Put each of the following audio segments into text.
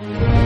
you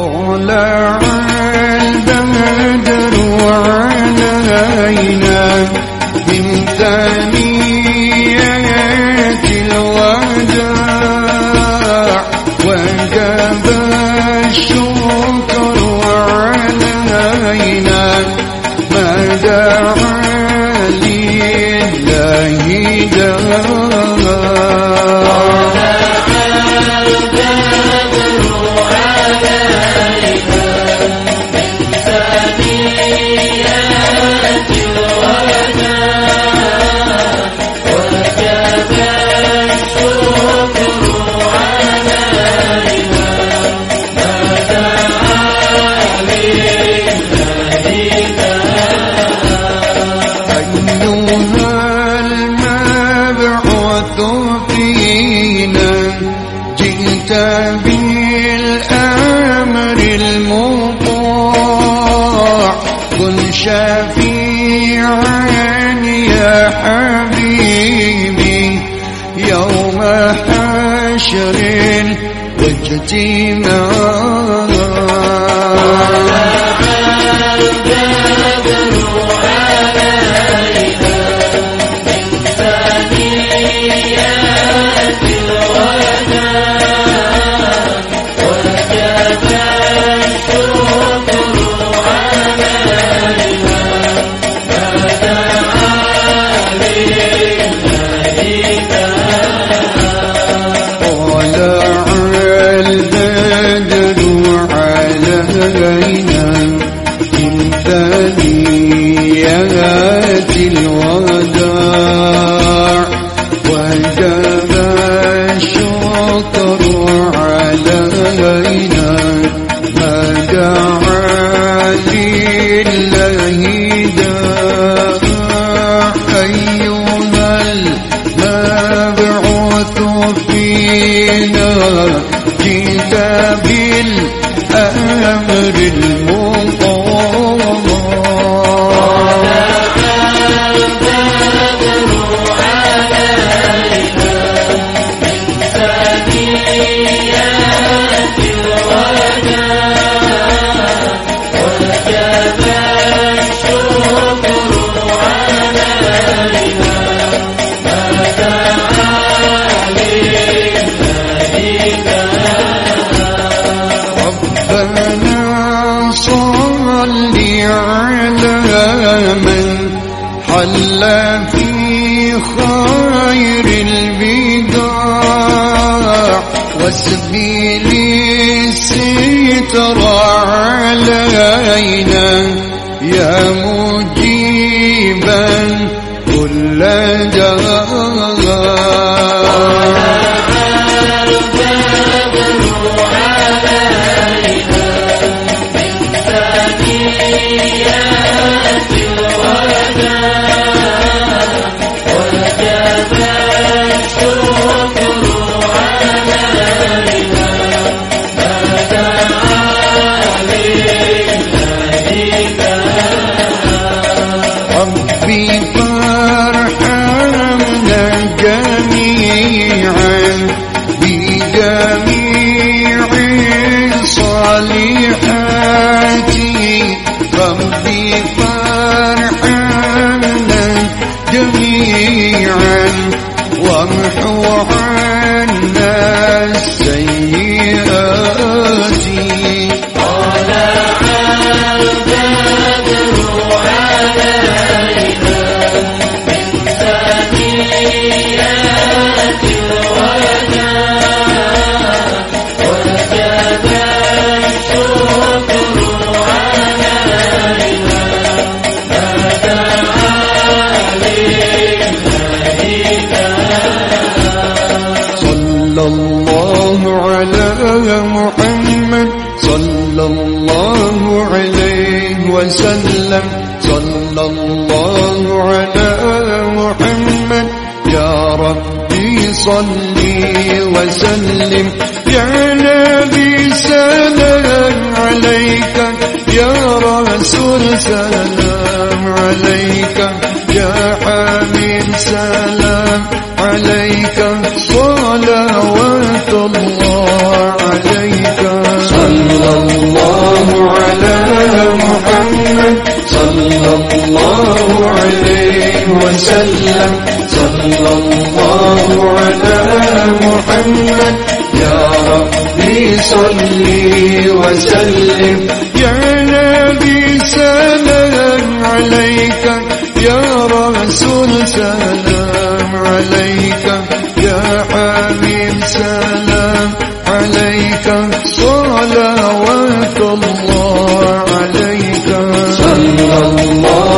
Oh, learn. Regina هادي الوداع وجب الشكر علينا ما دعا لله صلى في خير البدع وسبيلي ستر علينا يا Yeah. صلي وسلم. يا نبي سلام عليك. يا رسول سلام عليك. يا حبيب سلام عليك. صلوات الله عليك. صلى الله على محمد. صلى الله عليه وسلم. صلى الله على محمد يا ربي صلي وسلم. يا نبي سلام عليك يا رسول سلام عليك يا حبيب سلام عليك صلوات الله عليك. صلى الله